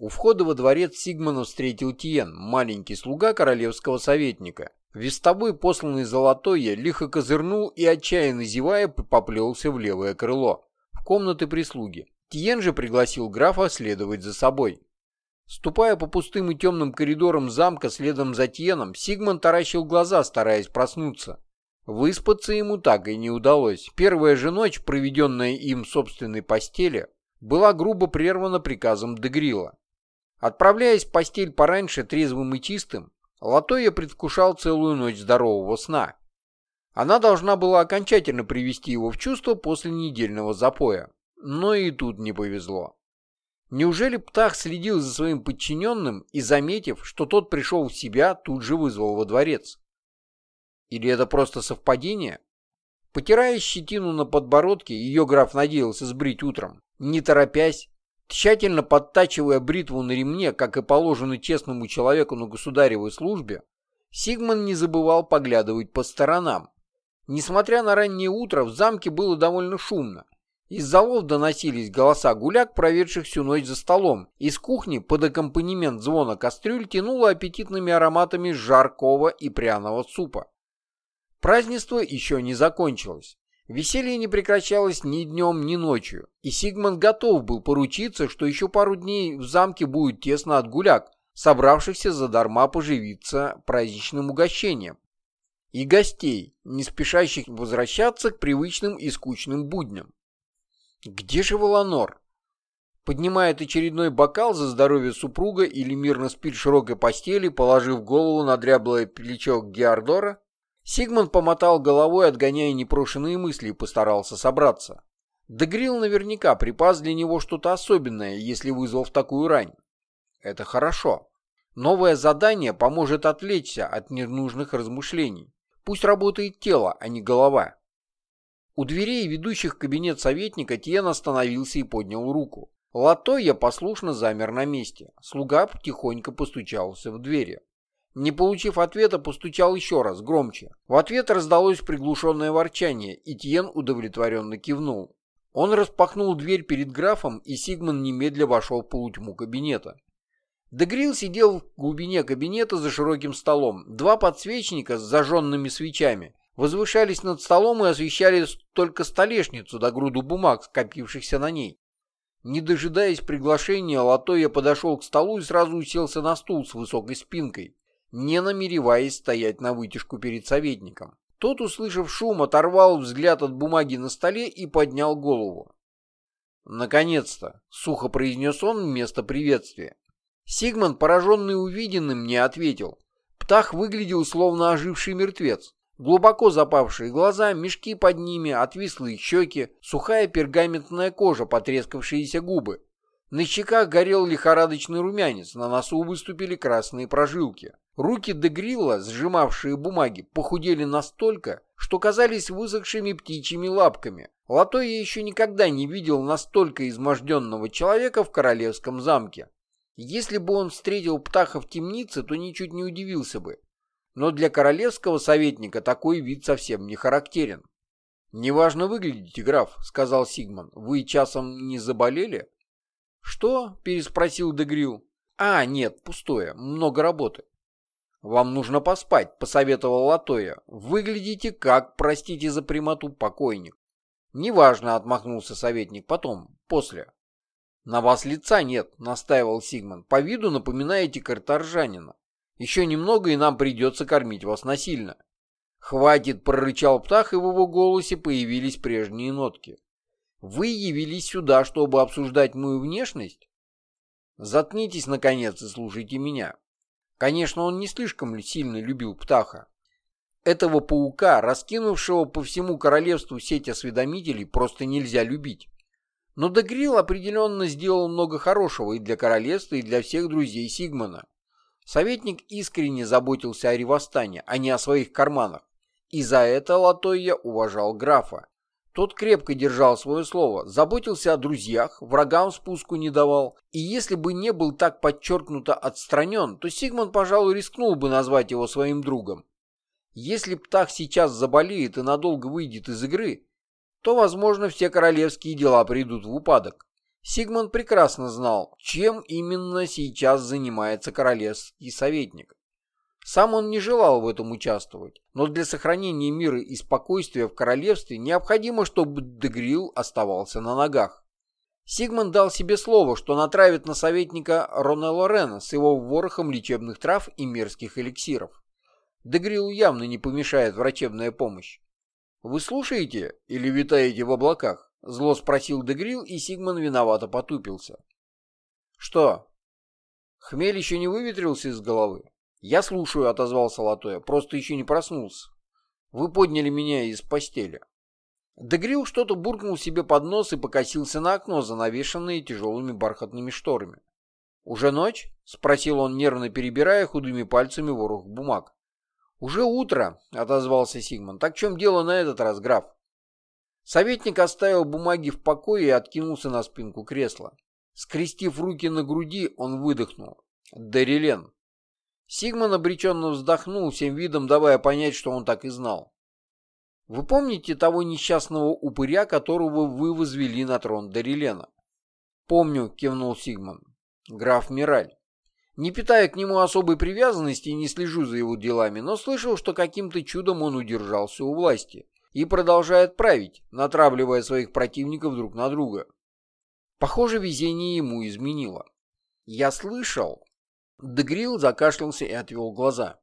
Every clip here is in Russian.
У входа во дворец Сигмана встретил Тиен, маленький слуга королевского советника. Вестовой, посланный золотое, лихо козырнул и, отчаянно зевая, поплелся в левое крыло, в комнаты прислуги. Тиен же пригласил графа следовать за собой. Ступая по пустым и темным коридорам замка следом за Тиеном, Сигман таращил глаза, стараясь проснуться. Выспаться ему так и не удалось. Первая же ночь, проведенная им в собственной постели, была грубо прервана приказом Дегрила. Отправляясь в постель пораньше трезвым и чистым, Латоя предвкушал целую ночь здорового сна. Она должна была окончательно привести его в чувство после недельного запоя. Но и тут не повезло. Неужели Птах следил за своим подчиненным и, заметив, что тот пришел в себя, тут же вызвал во дворец? Или это просто совпадение? Потирая щетину на подбородке, ее граф надеялся сбрить утром, не торопясь, тщательно подтачивая бритву на ремне, как и положено честному человеку на государевой службе, Сигман не забывал поглядывать по сторонам. Несмотря на раннее утро, в замке было довольно шумно. Из залов доносились голоса гуляк, проведших всю ночь за столом. Из кухни под аккомпанемент звона кастрюль тянуло аппетитными ароматами жаркого и пряного супа. Празднество еще не закончилось. Веселье не прекращалось ни днем, ни ночью, и Сигман готов был поручиться, что еще пару дней в замке будет тесно от гуляк, собравшихся задарма поживиться праздничным угощением, и гостей, не спешащих возвращаться к привычным и скучным будням. Где же Воланор? Поднимает очередной бокал за здоровье супруга или мирно спит в широкой постели, положив голову на дряблое плечо Геордора, Сигмунд помотал головой, отгоняя непрошенные мысли, и постарался собраться. Дегрил наверняка припас для него что-то особенное, если вызвал в такую рань. Это хорошо. Новое задание поможет отвлечься от ненужных размышлений. Пусть работает тело, а не голова. У дверей, ведущих в кабинет советника, Тиен остановился и поднял руку. Латоя послушно замер на месте. Слуга тихонько постучался в двери. Не получив ответа, постучал еще раз, громче. В ответ раздалось приглушенное ворчание, и Тьен удовлетворенно кивнул. Он распахнул дверь перед графом, и Сигман немедля вошел в полутьму кабинета. Дегрил сидел в глубине кабинета за широким столом. Два подсвечника с зажженными свечами возвышались над столом и освещали только столешницу до груду бумаг, скопившихся на ней. Не дожидаясь приглашения, Латоя подошел к столу и сразу уселся на стул с высокой спинкой, не намереваясь стоять на вытяжку перед советником. Тот, услышав шум, оторвал взгляд от бумаги на столе и поднял голову. «Наконец-то!» — сухо произнес он вместо приветствия. Сигман, пораженный увиденным, не ответил. Птах выглядел словно оживший мертвец. Глубоко запавшие глаза, мешки под ними, отвислые щеки, сухая пергаментная кожа, потрескавшиеся губы. На щеках горел лихорадочный румянец, на носу выступили красные прожилки. Руки Дегрилла, сжимавшие бумаги, похудели настолько, что казались высохшими птичьими лапками. Лото я еще никогда не видел настолько изможденного человека в королевском замке. Если бы он встретил птаха в темнице, то ничуть не удивился бы. Но для королевского советника такой вид совсем не характерен. «Неважно выглядите, граф», — сказал Сигман. «Вы часом не заболели?» «Что?» — переспросил Дегрил. «А, нет, пустое, много работы». «Вам нужно поспать», — посоветовал Латоя. «Выглядите как, простите за прямоту, покойник». «Неважно», — отмахнулся советник, — «потом, после». «На вас лица нет», — настаивал Сигман. «По виду напоминаете карторжанина. Еще немного, и нам придется кормить вас насильно». «Хватит», — прорычал птах, и в его голосе появились прежние нотки. Вы явились сюда, чтобы обсуждать мою внешность? Заткнитесь, наконец, и слушайте меня. Конечно, он не слишком сильно любил Птаха. Этого паука, раскинувшего по всему королевству сеть осведомителей, просто нельзя любить. Но Дегрил определенно сделал много хорошего и для королевства, и для всех друзей Сигмана. Советник искренне заботился о Ревостане, а не о своих карманах. И за это Латойя уважал графа. Тот крепко держал свое слово, заботился о друзьях, врагам спуску не давал. И если бы не был так подчеркнуто отстранен, то Сигман, пожалуй, рискнул бы назвать его своим другом. Если Птах сейчас заболеет и надолго выйдет из игры, то, возможно, все королевские дела придут в упадок. Сигмунд прекрасно знал, чем именно сейчас занимается королевский советник. Сам он не желал в этом участвовать, но для сохранения мира и спокойствия в королевстве необходимо, чтобы Дегрил оставался на ногах. Сигмунд дал себе слово, что натравит на советника Рона Лорена с его ворохом лечебных трав и мерзких эликсиров. Дегрилу явно не помешает врачебная помощь. «Вы слушаете или витаете в облаках?» — зло спросил Дегрил, и Сигман виновато потупился. «Что? Хмель еще не выветрился из головы?» «Я слушаю», — отозвался Латоя, — «просто еще не проснулся. Вы подняли меня из постели». Дегрил что-то буркнул себе под нос и покосился на окно, занавешенное тяжелыми бархатными шторами. «Уже ночь?» — спросил он, нервно перебирая худыми пальцами ворох бумаг. «Уже утро», — отозвался Сигман. «Так в чем дело на этот раз, граф?» Советник оставил бумаги в покое и откинулся на спинку кресла. Скрестив руки на груди, он выдохнул. «Дарилен, Сигман обреченно вздохнул, всем видом давая понять, что он так и знал. «Вы помните того несчастного упыря, которого вы возвели на трон Дарилена?» «Помню», — кивнул Сигман. «Граф Мираль. Не питая к нему особой привязанности не слежу за его делами, но слышал, что каким-то чудом он удержался у власти и продолжает править, натравливая своих противников друг на друга. Похоже, везение ему изменило. Я слышал, Дегрил закашлялся и отвел глаза.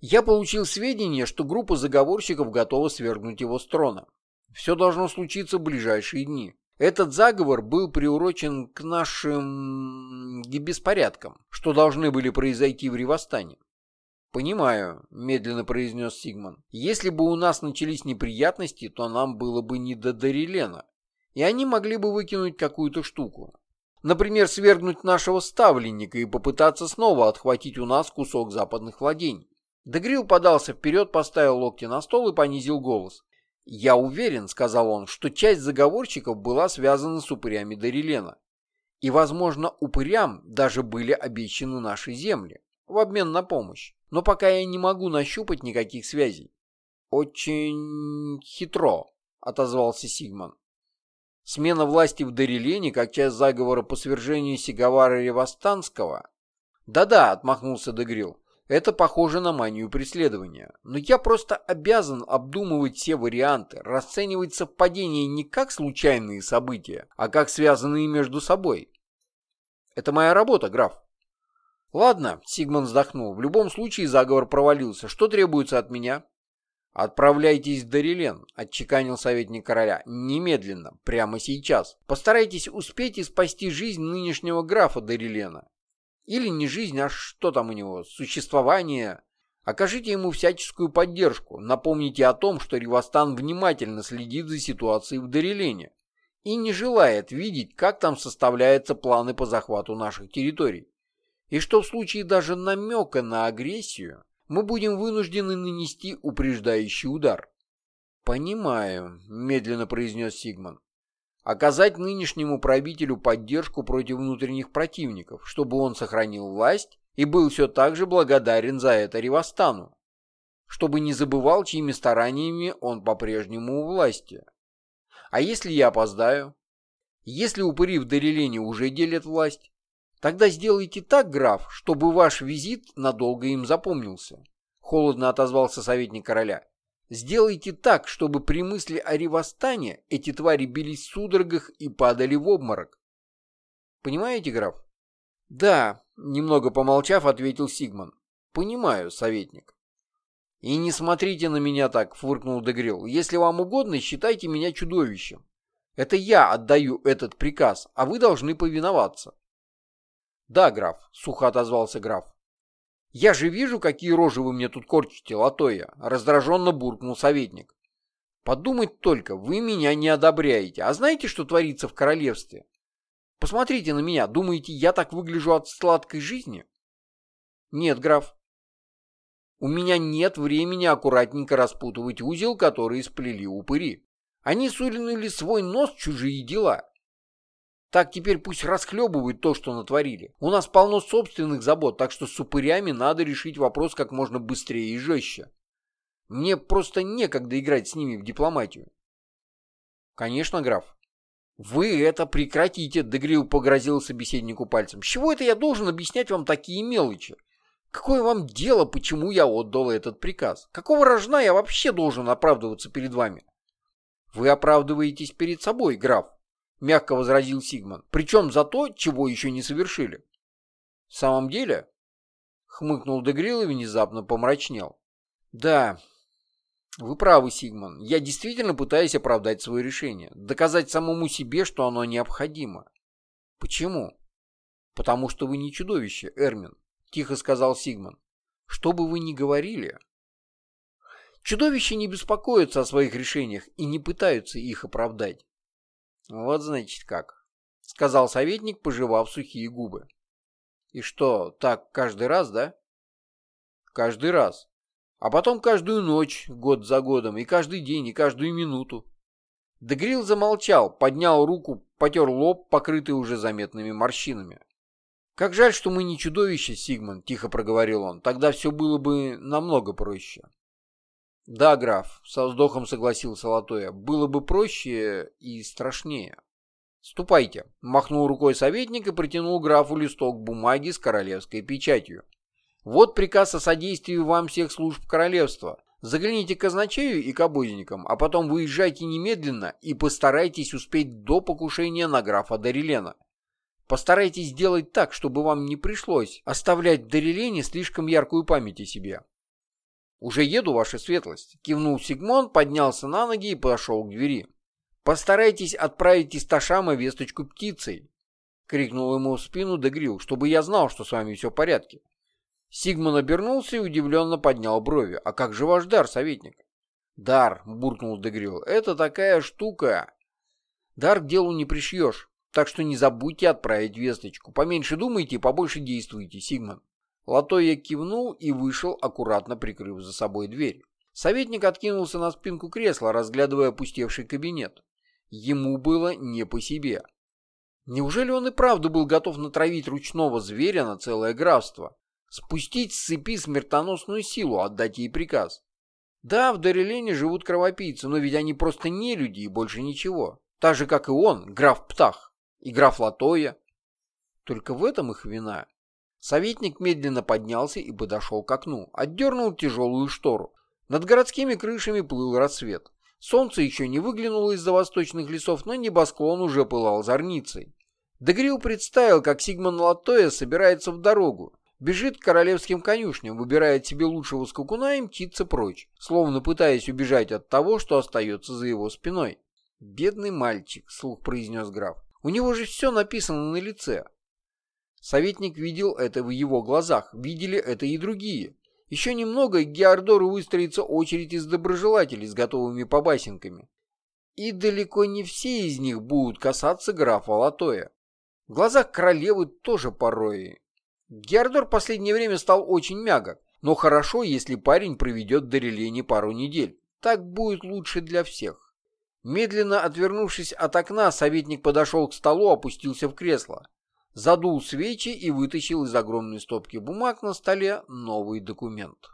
Я получил сведения, что группа заговорщиков готова свергнуть его с трона. Все должно случиться в ближайшие дни. Этот заговор был приурочен к нашим беспорядкам, что должны были произойти в Ревостане. «Понимаю», — медленно произнес Сигман. «Если бы у нас начались неприятности, то нам было бы не до Дарилена, и они могли бы выкинуть какую-то штуку. Например, свергнуть нашего ставленника и попытаться снова отхватить у нас кусок западных владений. Дегрил подался вперед, поставил локти на стол и понизил голос. «Я уверен», — сказал он, — «что часть заговорщиков была связана с упырями Дарилена. И, возможно, упырям даже были обещаны наши земли в обмен на помощь. Но пока я не могу нащупать никаких связей». «Очень хитро», — отозвался Сигман. Смена власти в Дарилене как часть заговора по свержению Сигавара Ревостанского? Да-да, отмахнулся Дегрил. Это похоже на манию преследования. Но я просто обязан обдумывать все варианты, расценивать совпадения не как случайные события, а как связанные между собой. Это моя работа, граф. Ладно, Сигман вздохнул. В любом случае заговор провалился. Что требуется от меня? «Отправляйтесь в Дарилен», — отчеканил советник короля. «Немедленно, прямо сейчас. Постарайтесь успеть и спасти жизнь нынешнего графа Дарилена. Или не жизнь, а что там у него, существование. Окажите ему всяческую поддержку, напомните о том, что Ривастан внимательно следит за ситуацией в Дарилене и не желает видеть, как там составляются планы по захвату наших территорий. И что в случае даже намека на агрессию мы будем вынуждены нанести упреждающий удар. «Понимаю», — медленно произнес Сигман. «Оказать нынешнему правителю поддержку против внутренних противников, чтобы он сохранил власть и был все так же благодарен за это Ревостану, чтобы не забывал, чьими стараниями он по-прежнему у власти. А если я опоздаю? Если упыри в Дарелене уже делят власть, Тогда сделайте так, граф, чтобы ваш визит надолго им запомнился. Холодно отозвался советник короля. Сделайте так, чтобы при мысли о ревостане эти твари бились в судорогах и падали в обморок. Понимаете, граф? Да, немного помолчав, ответил Сигман. Понимаю, советник. И не смотрите на меня так, фыркнул Дегрил. Если вам угодно, считайте меня чудовищем. Это я отдаю этот приказ, а вы должны повиноваться. «Да, граф», — сухо отозвался граф. «Я же вижу, какие рожи вы мне тут корчите, Латоя», — раздраженно буркнул советник. «Подумать только, вы меня не одобряете. А знаете, что творится в королевстве? Посмотрите на меня. Думаете, я так выгляжу от сладкой жизни?» «Нет, граф. У меня нет времени аккуратненько распутывать узел, который сплели упыри. Они сунули свой нос чужие дела. Так теперь пусть расхлебывают то, что натворили. У нас полно собственных забот, так что с упырями надо решить вопрос как можно быстрее и жестче. Мне просто некогда играть с ними в дипломатию. Конечно, граф. «Вы это прекратите», — Дегрил погрозил собеседнику пальцем. «С чего это я должен объяснять вам такие мелочи? Какое вам дело, почему я отдал этот приказ? Какого рожна я вообще должен оправдываться перед вами?» «Вы оправдываетесь перед собой, граф», — мягко возразил Сигман. «Причем за то, чего еще не совершили». «В самом деле?» — хмыкнул Дегрил и внезапно помрачнел. «Да, вы правы, Сигман. Я действительно пытаюсь оправдать свое решение. Доказать самому себе, что оно необходимо. Почему? Потому что вы не чудовище, Эрмин, тихо сказал Сигман. Что бы вы ни говорили. Чудовища не беспокоятся о своих решениях и не пытаются их оправдать. Вот значит как, сказал советник, пожевав сухие губы. И что, так каждый раз, да? Каждый раз. А потом каждую ночь, год за годом, и каждый день, и каждую минуту. Дегрил замолчал, поднял руку, потер лоб, покрытый уже заметными морщинами. «Как жаль, что мы не чудовище, Сигман», — тихо проговорил он. «Тогда все было бы намного проще». «Да, граф», — со вздохом согласился Латоя, — «было бы проще и страшнее». «Ступайте», — махнул рукой советник и протянул графу листок бумаги с королевской печатью. Вот приказ о содействии вам всех служб королевства. Загляните к казначею и к обозникам, а потом выезжайте немедленно и постарайтесь успеть до покушения на графа Дарилена. Постарайтесь сделать так, чтобы вам не пришлось оставлять Дарилене слишком яркую память о себе. «Уже еду, ваша светлость», — кивнул Сигмон, поднялся на ноги и подошел к двери. «Постарайтесь отправить из Ташама весточку птицей», — крикнул ему в спину Дегрил, «чтобы я знал, что с вами все в порядке». Сигман обернулся и удивленно поднял брови. «А как же ваш дар, советник?» «Дар», — буркнул Дегрил, — «это такая штука. Дар к делу не пришьешь, так что не забудьте отправить весточку. Поменьше думайте и побольше действуйте, Сигман». Латоя кивнул и вышел, аккуратно прикрыв за собой дверь. Советник откинулся на спинку кресла, разглядывая опустевший кабинет. Ему было не по себе. Неужели он и правда был готов натравить ручного зверя на целое графство? Спустить с цепи смертоносную силу, отдать ей приказ. Да, в Дарелене живут кровопийцы, но ведь они просто не люди и больше ничего. Так же, как и он, граф Птах и граф Латоя. Только в этом их вина. Советник медленно поднялся и подошел к окну, отдернул тяжелую штору. Над городскими крышами плыл рассвет. Солнце еще не выглянуло из-за восточных лесов, но небосклон уже пылал зорницей. Дегрил представил, как Сигман Латоя собирается в дорогу. Бежит к королевским конюшням, выбирает себе лучшего скакуна и мчится прочь, словно пытаясь убежать от того, что остается за его спиной. «Бедный мальчик», — слух произнес граф. «У него же все написано на лице». Советник видел это в его глазах, видели это и другие. Еще немного, и к Геордору выстроится очередь из доброжелателей с готовыми побасенками. И далеко не все из них будут касаться графа Латоя. В глазах королевы тоже порой Гердор в последнее время стал очень мягок, но хорошо, если парень проведет в Дорелене пару недель. Так будет лучше для всех. Медленно отвернувшись от окна, советник подошел к столу, опустился в кресло. Задул свечи и вытащил из огромной стопки бумаг на столе новый документ.